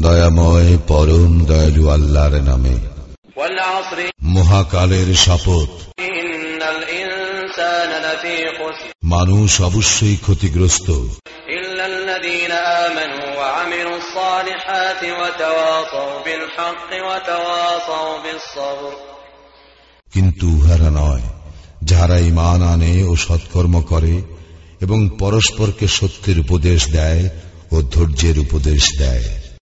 দয়াময় পরম দয়ালু আল্লাহর নামে। মহাকালের শপথ। মানুষ অবশ্যই ক্ষতিগ্রস্ত। কিন্তু উহারা নয় যাহারা ইমান আনে ও সৎকর্ম করে এবং পরস্পরকে সত্যের উপদেশ দেয় ও ধৈর্যের উপদেশ দেয়।